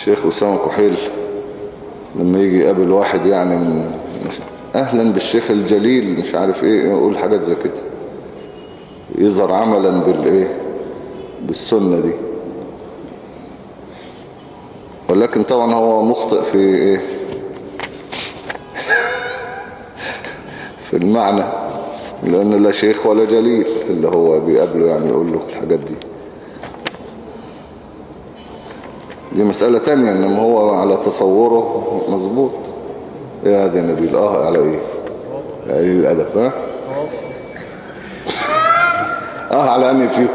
الشيخ أسامة كحيل لما يجي يقابل واحد يعني من أهلا بالشيخ الجليل مش عارف إيه يقول حاجات زي كده. يظهر عملا بالإيه؟ بالسنة دي. ولكن طبعا هو مخطئ في إيه؟ في المعنى لأنه لا شيخ ولا جليل اللي هو بيقابله يعني يقول له الحاجات دي. دي مسألة تانية إنما هو على تصوره مظبوط. إيه هذا نبيل؟ آه على على إيه الأدب ها؟ آه على أني فيه.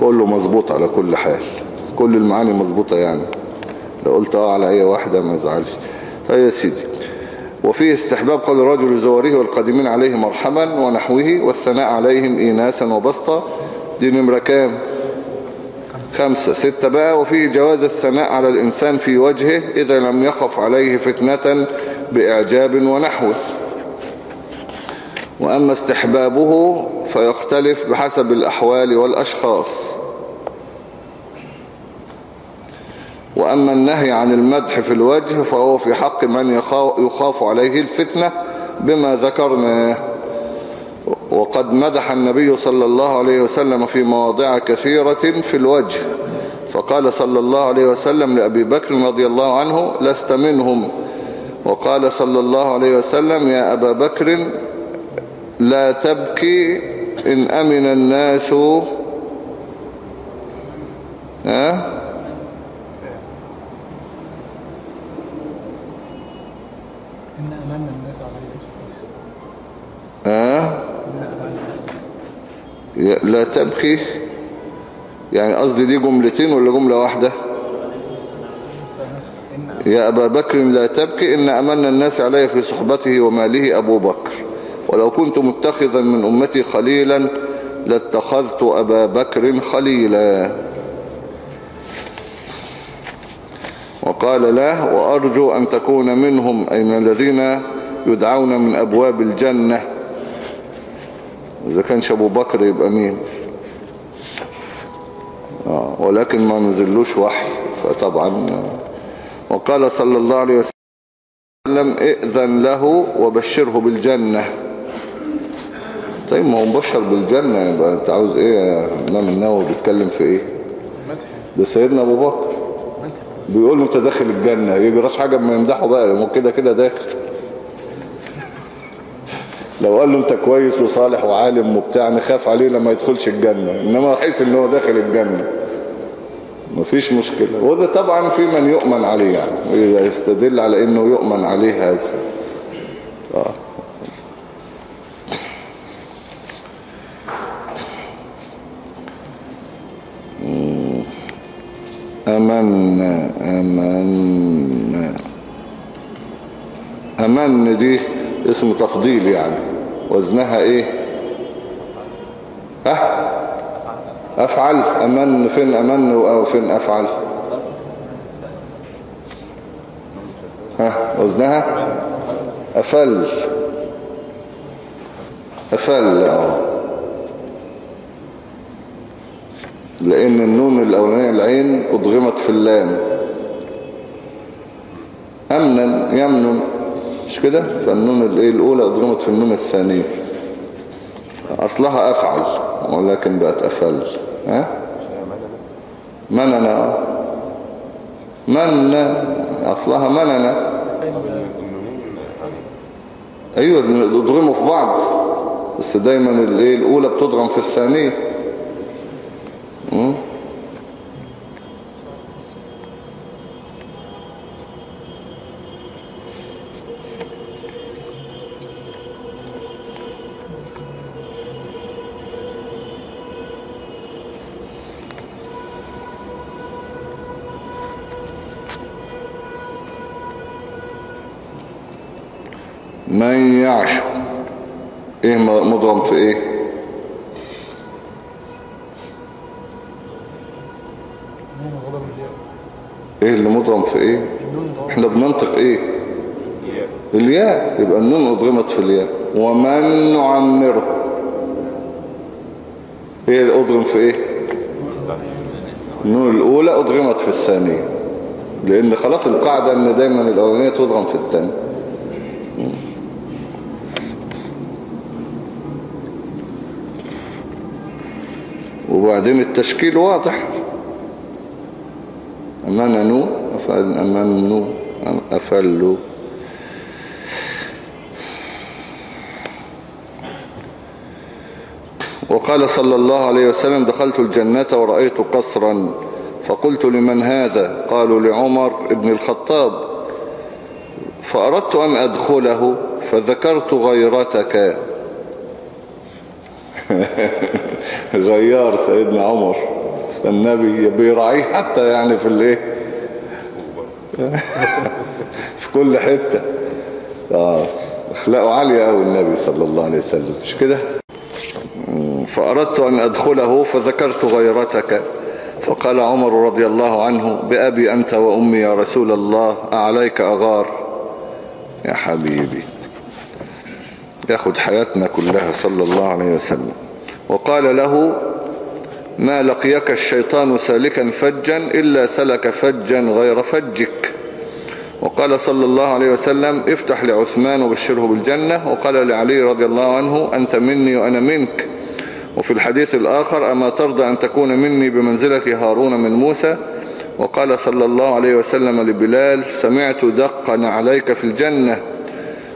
كله مظبوط على كل حال. كل المعاني مظبوطة يعني. لو قلت آه على أي واحدة ما يزعلش. طيب يا سيدي. وفيه استحباب قول الرجل لزواره والقادمين عليه مرحبا ونحوه والثناء عليهم إيناسا وبسطا. دي نمرة كام؟ خمسة. ستة بقى. وفيه جواز الثناء على الإنسان في وجهه إذا لم يخف عليه فتنة بإعجاب ونحوه. وأما استحبابه فيختلف بحسب الأحوال والأشخاص. وأما النهي عن المدح في الوجه فهو في حق من يخا- يخاف عليه الفتنة بما ذكرنا. وقد مدح النبي صلى الله عليه وسلم في مواضع كثيرة في الوجه فقال صلى الله عليه وسلم لأبي بكر رضي الله عنه لست منهم. وقال صلى الله عليه وسلم يا أبا بكر لا تبكي إن أمن الناس. ها إن أمنا الناس عليه ها؟ لا تبكي. يعني قصدي دي جملتين ولا جملة واحدة؟ يا أبا بكر لا تبكي. إن أمن الناس علي في صحبته وماله أبو بكر. ولو كنت متخذا من أمتي خليلا لاتخذت أبا بكر خليلا. وقال له وأرجو أن تكون منهم أي من الذين يدعون من أبواب الجنة. إذا كانش أبو بكر يبقى مين؟ ولكن ما نزلوش وحي. فطبعا وقال صلى الله عليه وسلم إئذن له وبشره بالجنة. طيب ما هو مبشر بالجنة يبقى أنت عاوز إيه يا إمام النووي؟ بيتكلم في إيه؟ ده سيدنا أبو بكر. بيقول له أنت داخل الجنة. يجراش حاجة ما يمدحه بقى هو كده كده داخل. لو قال له انت كويس وصالح وعالم وبتاع نخاف عليه لما يدخلش الجنة إنما حيث إن هو داخل الجنة. مفيش مشكلة. وده طبعا في من يؤمن عليه يعني يستدل على إنه يؤمن عليه هذا. آه. أمن أمن أمن دي اسم تفضيل يعني. وزنها إيه؟ ها؟ أفعل. أمن. فين أمن؟ أو فين أفعل؟ ها؟ وزنها؟ أفل. أفل. آه. لأن النون الأولانية العين أضغمت في اللام. أمنا. يمن مش كده؟ فالنون الإيه الأولى أضغمت في النون الثانية. أصلها أفعل ولكن بقت أفل. ها؟ مننا من أصلها مننا أيوة اضغموا في بعض. بس دايما الايه الأولى بتضغم في الثانية. إيه مضغم في إيه. إيه اللي مضغم في إيه؟ إحنا بننطق إيه؟ الياء. يبقى النون أضغمت في الياء. ومن نعمره إيه اللي أضغم في إيه؟ النون الأولى أضغمت في الثانية. لأن خلاص القاعدة إن دايما الأولانية تضغم في الثانية. وبعدين التشكيل واضح. أمننوا أفل أمنوا أفلوا وقال صلى الله عليه وسلم دخلت الجنة ورأيت قصرا. فقلت لمن هذا؟ قالوا لعمر ابن الخطاب. فأردت أن أدخله فذكرت غيرتك. غيار سيدنا عمر. النبي بيراعيه حتى يعني في الايه؟ في كل حتة. آه. أخلاقه عالية قوي النبي صلى الله عليه وسلم. مش كده؟ فأردت أن أدخله فذكرت غيرتك. فقال عمر رضي الله عنه بأبي أنت وأمي يا رسول الله أعليك أغار. يا حبيبي. ياخد حياتنا كلها صلى الله عليه وسلم. وقال له ما لقيك الشيطان سالكا فجا إلا سلك فجا غير فجك. وقال صلى الله عليه وسلم افتح لعثمان وبشره بالجنة. وقال لعلي رضي الله عنه أنت مني وأنا منك. وفي الحديث الآخر أما ترضى أن تكون مني بمنزلة هارون من موسى؟ وقال صلى الله عليه وسلم لبلال سمعت دقا عليك في الجنة.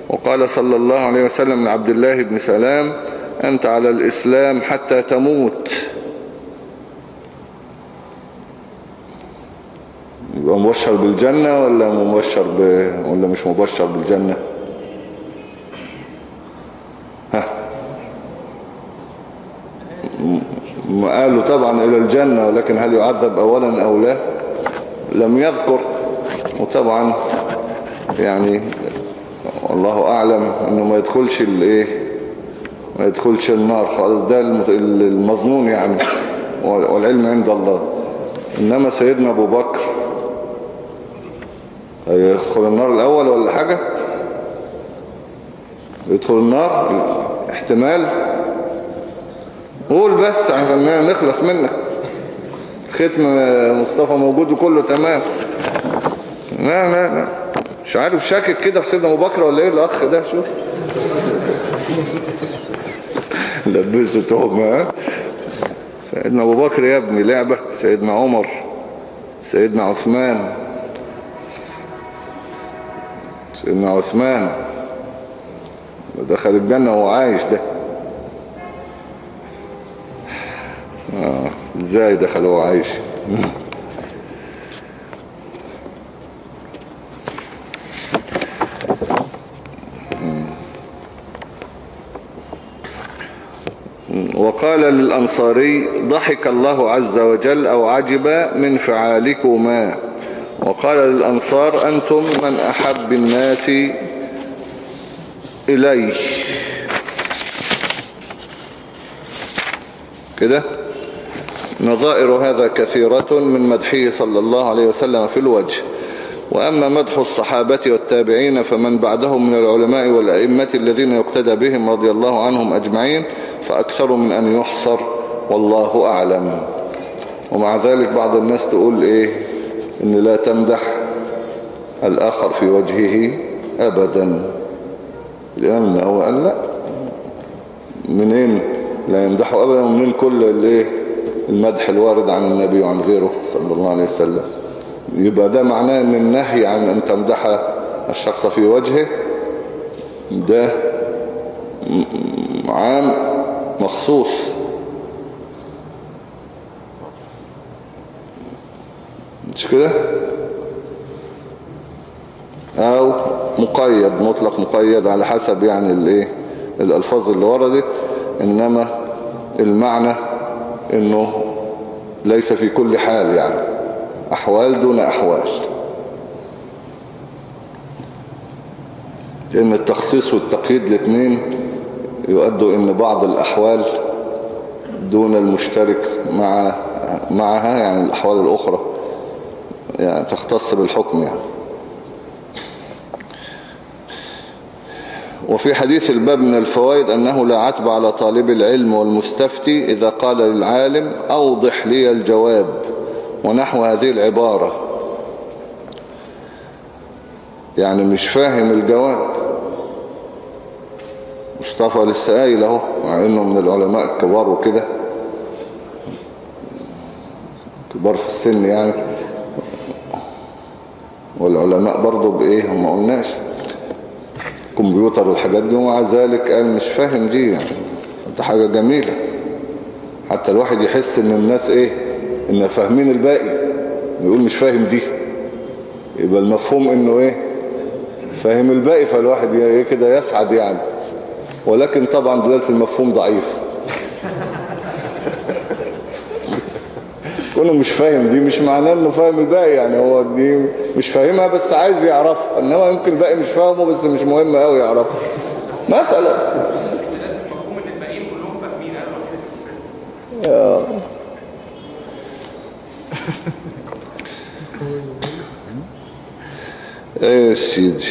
وقال صلى الله عليه وسلم لعبد الله بن سلام أنت على الإسلام حتى تموت. يبقى مبشر بالجنة ولا مبشر ب... ولا مش مبشر بالجنة؟ ها. قالوا طبعا إلى الجنة ولكن هل يعذب أولا أو لا؟ لم يذكر. وطبعا يعني والله أعلم أنه ما يدخلش الإيه؟ ما يدخلش النار خالص ده الم- المظنون يعني والعلم عند الله. إنما سيدنا أبو بكر. يدخل النار الأول ولا حاجة؟ يدخل النار احتمال. قول بس عشان نخلص منك. ختم مصطفى موجود وكله تمام. لا لا لا مش عارف شاكك كده في سيدنا أبو بكر ولا إيه الأخ ده؟ شوف. لبسه تهمه ها؟ سيدنا أبو بكر يا ابني لعبة. سيدنا عمر سيدنا عثمان. سيدنا عثمان. دخل الجنة وهو عايش ده. آه، إزاي دخل وهو عايش؟ وقال للأنصاري ضحك الله عز وجل أو عجب من فعالكما. وقال للأنصار أنتم من أحب الناس إليه كده؟ نظائر هذا كثيرة من مدحه صلى الله عليه وسلم في الوجه. وأما مدح الصحابة والتابعين فمن بعدهم من العلماء والأئمة الذين يقتدى بهم رضي الله عنهم أجمعين فأكثر من أن يحصر والله أعلم. ومع ذلك بعض الناس تقول إيه؟ إن لا تمدح الآخر في وجهه أبدا. الإمام النووي قال لا. منين لا يمدحه أبدا؟ ومنين كل المدح الوارد عن النبي وعن غيره صلى الله عليه وسلم. يبقى ده معناه إن النهي عن أن تمدح الشخص في وجهه ده عام مخصوص. مش كده؟ أو مقيد مطلق مقيد على حسب يعني الإيه؟ الألفاظ اللي وردت. إنما المعنى إنه ليس في كل حال يعني. أحوال دون أحوال. لأن التخصيص والتقييد الاثنين يؤدوا ان بعض الأحوال دون المشترك مع معها يعني الأحوال الأخرى يعني تختص بالحكم يعني. وفي حديث الباب من الفوائد أنه لا عتب على طالب العلم والمستفتي إذا قال للعالم أوضح لي الجواب. ونحو هذه العبارة. يعني مش فاهم الجواب. مصطفى لسه قايل اهو مع انه من العلماء الكبار وكده. كبار في السن يعني. والعلماء برضو بإيه هم قلناش. كمبيوتر والحاجات دي ومع ذلك قال مش فاهم دي يعني. ده حاجة جميلة. حتى الواحد يحس إن الناس إيه إن فاهمين الباقي. يقول مش فاهم دي. يبقى المفهوم إنه إيه؟ فاهم الباقي فالواحد إيه كده يسعد يعني. ولكن طبعا دلالة المفهوم ضعيف. كونه مش فاهم دي مش معناه إنه فاهم الباقي يعني. هو دي مش فاهمها بس عايز يعرفها. إنما يمكن الباقي مش فاهمه بس مش مهم قوي يعرفها مثلا. مفهوم إن الباقيين كلهم فاهمين أنا الوحيد اللي مش فاهم. إيه سيدي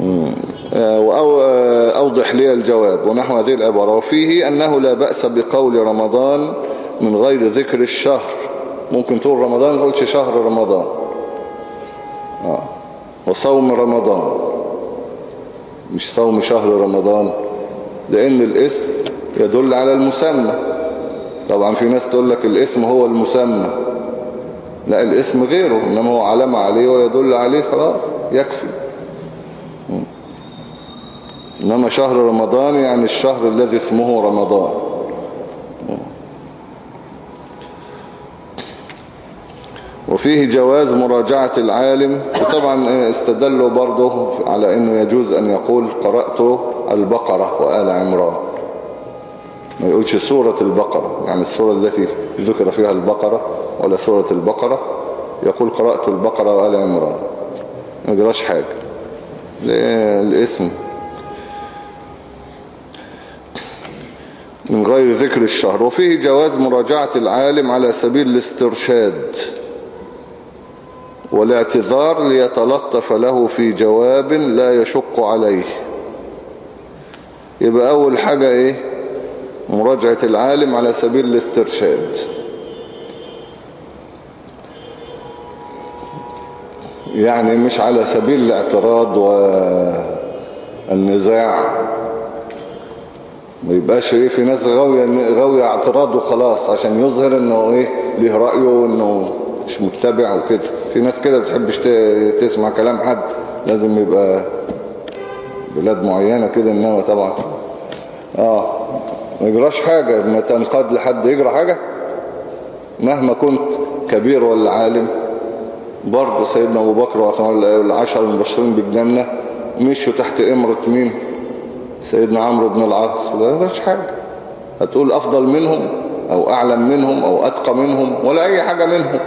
مم. وأو آه، أوضح لي الجواب. ونحو هذه العبارة. وفيه أنه لا بأس بقول رمضان من غير ذكر الشهر. ممكن تقول رمضان تقولش شهر رمضان. آه. وصوم رمضان. مش صوم شهر رمضان. لأن الاسم يدل على المسمى. طبعا في ناس تقول لك الاسم هو المسمى. لا الاسم غيره إنما هو علامة عليه ويدل عليه خلاص يكفي. إنما شهر رمضان يعني الشهر الذي اسمه رمضان. وفيه جواز مراجعة العالم وطبعا استدلوا برضه على أنه يجوز أن يقول قرأت البقرة وآل عمران. ما يقولش سورة البقرة. يعني السورة التي ذكر فيها البقرة ولا سورة البقرة. يقول قرأت البقرة وآل عمران. ما يجراش حاجة. الاسم. من غير ذكر الشهر. وفيه جواز مراجعة العالم على سبيل الاسترشاد والاعتذار ليتلطف له في جواب لا يشق عليه. يبقى أول حاجة إيه؟ مراجعة العالم على سبيل الاسترشاد. يعني مش على سبيل الاعتراض والنزاع. ما يبقاش إيه في ناس غاوية غاوية اعتراض وخلاص عشان يظهر إنه إيه ليه رأيه وإنه مش متبع وكده. في ناس كده بتحبش تسمع كلام حد. لازم يبقى بلاد معينة كده انما طبعا. آه. ما يجراش حاجة ما تنقاد لحد يجرى حاجة. مهما كنت كبير ولا عالم برضه سيدنا أبو بكر والعشر المبشرين بالجنة مشوا تحت إمرة مين؟ سيدنا عمرو بن العاص. ولا مش حاجة. هتقول أفضل منهم أو أعلم منهم أو أتقى منهم ولا أي حاجة منهم.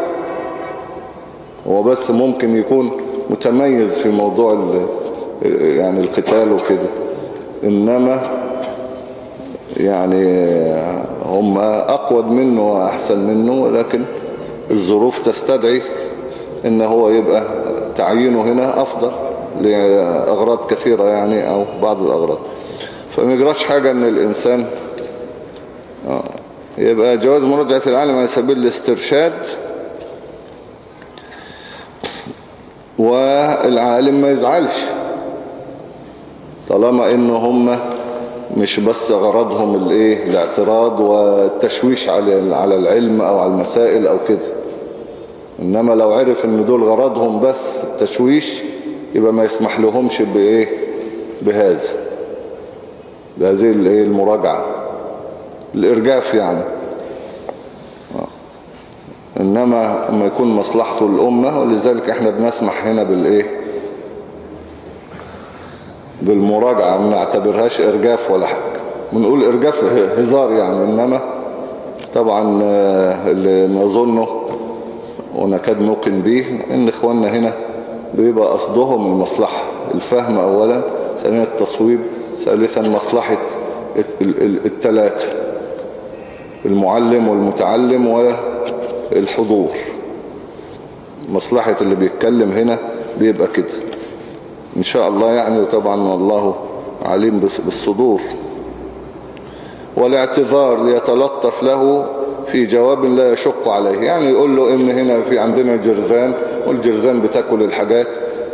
هو بس ممكن يكون متميز في موضوع يعني القتال وكده. إنما يعني هم أقوى منه وأحسن منه ولكن الظروف تستدعي إن هو يبقى تعيينه هنا أفضل لأغراض كثيرة يعني أو بعض الأغراض. فما يجراش حاجة إن الإنسان آه، يبقى جواز مراجعة العالم على سبيل الاسترشاد والعالم ما يزعلش. طالما إنه هم مش بس غرضهم الايه؟ الاعتراض والتشويش على على العلم أو على المسائل أو كده. انما لو عرف ان دول غرضهم بس التشويش يبقى ما يسمح لهمش بإيه؟ بهذا. بهذه الايه؟ المراجعة. الإرجاف يعني. آه. إنما ما يكون مصلحته الأمة ولذلك إحنا بنسمح هنا بالإيه؟ بالمراجعة ما نعتبرهاش إرجاف ولا حاجة. بنقول إرجاف هزار يعني إنما طبعا آه، اللي نظنه ونكاد نوقن به إن إخواننا هنا بيبقى قصدهم المصلحة. الفهم اولا ثانيا التصويب ثالثا مصلحة الثلاثة المعلم والمتعلم والحضور مصلحة اللي بيتكلم هنا بيبقى كده. إن شاء الله يعني وطبعا الله عليم بالصدور. والاعتذار ليتلطف له في جواب لا يشق عليه. يعني يقول له إن هنا في عندنا جرذان والجرذان بتاكل الحاجات.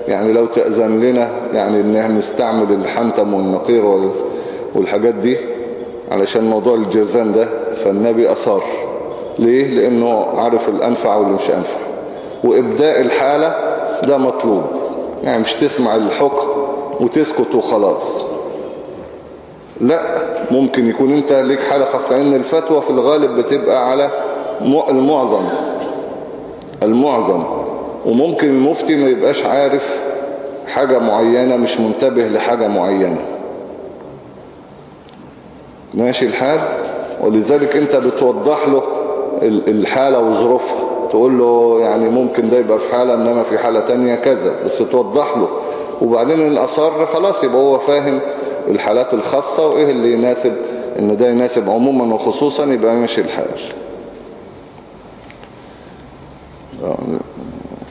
يعني لو تأذن لنا يعني إن نستعمل الحنتم والنقير وال- والحاجات دي علشان موضوع الجرذان ده فالنبي أصر. ليه؟ لأنه عارف الأنفع واللي مش أنفع. وإبداء الحالة ده مطلوب. يعني مش تسمع الحكم وتسكت وخلاص لا ممكن يكون انت ليك حالة خاصة ان الفتوى في الغالب بتبقى على المعظم. المعظم. وممكن المفتي ما يبقاش عارف حاجة معينة مش منتبه لحاجة معينة. ماشي الحال؟ ولذلك انت بتوضح له ال- الحالة وظروفها. تقول له يعني ممكن ده يبقى في حالة إنما في حالة تانية كذا. بس توضح له. وبعدين ان اصر خلاص يبقى هو فاهم الحالات الخاصة وإيه اللي يناسب إن ده يناسب عموما وخصوصا يبقى ماشي الحال.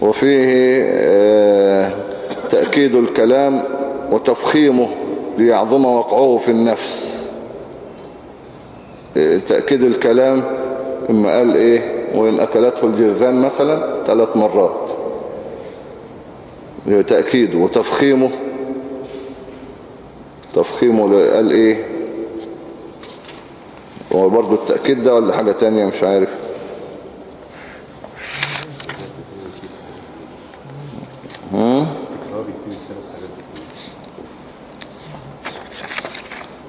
وفيه آه، تأكيد الكلام وتفخيمه ليعظم وقعه في النفس. آه، تأكيد الكلام. إما قال إيه؟ وإن أكلته الجرذان مثلا ثلاث مرات. آه، تأكيده وتفخيمه. تفخيمه قال إيه؟ هو برضو التأكيد ده ولا حاجة تانية؟ مش عارف.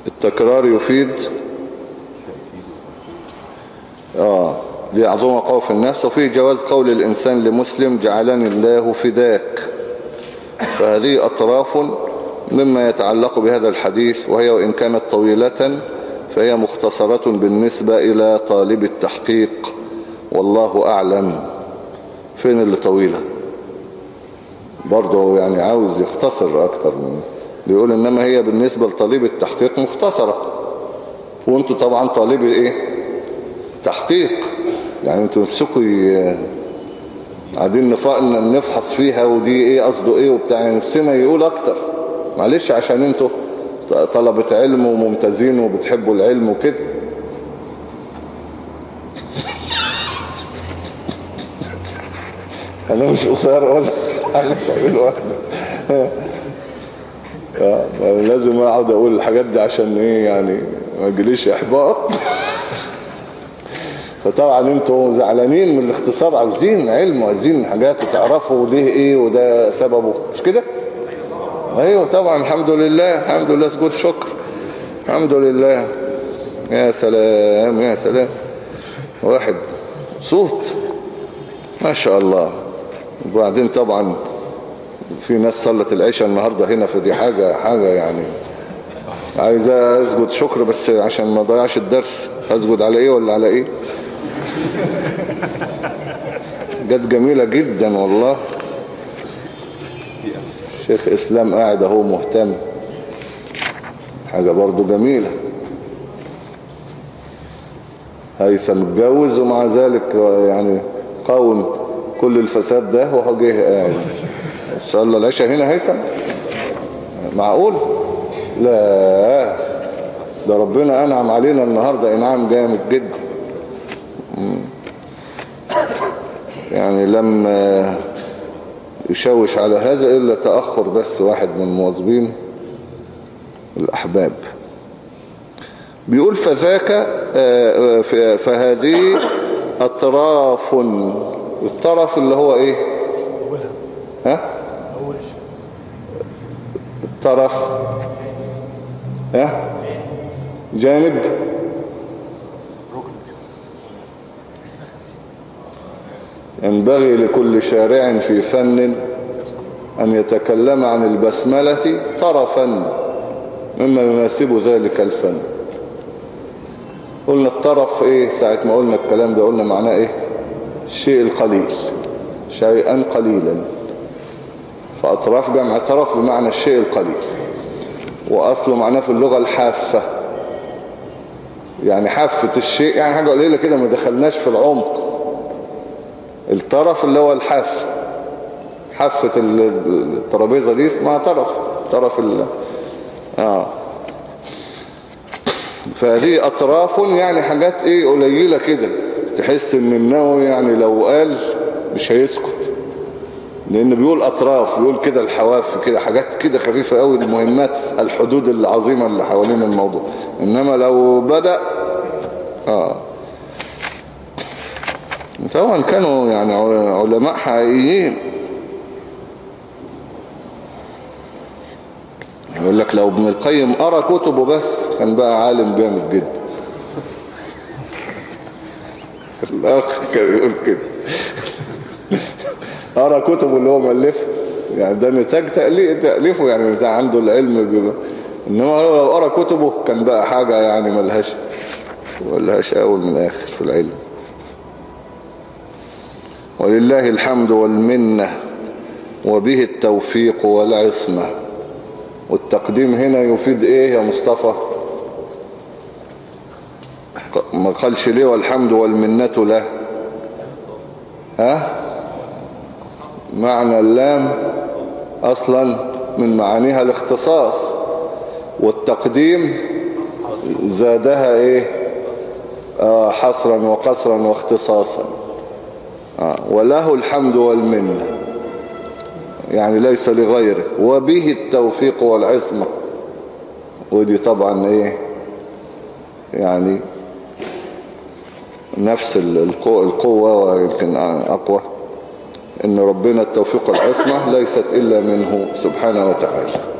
التكرار يفيد آه ليعظم وقوه في النفس وفيه جواز قول الإنسان لمسلم جعلني الله فداك. فهذه أطراف مما يتعلق بهذا الحديث وهي وإن كانت طويلة فهي مختصرة بالنسبة إلى طالب التحقيق. والله أعلم. فين اللي طويلة؟ برضه يعني عاوز يختصر أكتر من بيقول إنما هي بالنسبة لطالب التحقيق مختصرة. وأنتوا طبعا طالب إيه؟ تحقيق. يعني أنتوا نفسكم قاعدين نفحص فيها ودي إيه قصده إيه وبتاع يعني نفسنا يقول أكتر. معلش عشان أنتوا طلبة علم وممتازين وبتحبوا العلم وكده. أنا مش قصير أنا أقول واحدة. آه، لازم أقعد أقول الحاجات دي عشان إيه يعني ما اجليش إحباط. فطبعا أنتوا زعلانين من الاختصار عاوزين علم وعايزين حاجات وتعرفوا ليه إيه وده سببه مش كده؟ أيوه طبعا الحمد لله الحمد لله سجود شكر. الحمد لله. يا سلام يا سلام. واحد صوت. ما شاء الله. وبعدين طبعا في ناس صلت العشاء النهاردة هنا فدي حاجة حاجة يعني. عايزة أسجد شكر بس عشان ما ضيعش الدرس. أسجد على إيه ولا على إيه؟ جت جميلة جدا والله. شيخ إسلام قاعد أهو مهتم. حاجة برضو جميلة. هيثم اتجوز ومع ذلك يعني قاوم كل الفساد ده وهو جه قاعد. صلى العشاء هنا هيثم. معقول؟ لا. ده ربنا أنعم علينا النهاردة إنعام جامد جدا. يعني لم يشوش على هذا إلا تأخر بس واحد من المواظبين الأحباب. بيقول فذاك آه، ف- فهذه أطراف الطرف اللي هو إيه؟ أولها. ها؟ الطرف. ها؟ جانب. ينبغي لكل شارع في فن أن يتكلم عن البسملة طرفا مما يناسب ذلك الفن. قلنا الطرف إيه؟ ساعة ما قلنا الكلام ده قلنا معناه إيه؟ الشيء القليل شيئا قليلا. فأطراف جمع طرف بمعنى الشيء القليل. وأصله معناه في اللغة الحافة. يعني حافة الشيء يعني حاجة قليلة كده ما دخلناش في العمق. الطرف اللي هو الحافة حافة ال- الترابيزة دي اسمها طرف. طرف ال آه. فهذه أطراف يعني حاجات إيه قليلة كده. تحس إن النووي يعني لو قال مش هيسكت. لأن بيقول أطراف بيقول كده الحواف كده حاجات كده خفيفة قوي المهمات الحدود العظيمة اللي حوالين الموضوع. إنما لو بدأ آه. طبعا كانوا يعني علماء حقيقيين. يقول لك لو ابن القيم قرأ كتبه بس كان بقى عالم جامد جدا. الأخ كان يقول كده. قرأ كتبه اللي هو مؤلفه. يعني ده نتاج تأليف تأليفه يعني ده عنده العلم بما إنما لو قرأ كتبه كان بقى حاجة يعني ملهاش ملهاش أول من آخر في العلم. ولله الحمد والمنة وبه التوفيق والعصمة. والتقديم هنا يفيد إيه يا مصطفى؟ ما قالش ليه والحمد والمنة له؟ ها؟ معنى اللام أصلا من معانيها الاختصاص. والتقديم زادها إيه؟ آه حصرا وقصرا واختصاصا. وله الحمد والمنة. يعني ليس لغيره. وبه التوفيق والعصمة. ودي طبعا إيه؟ يعني نفس القوة, ويمكن أقوى. إن ربنا التوفيق والعصمة ليست إلا منه سبحانه وتعالى.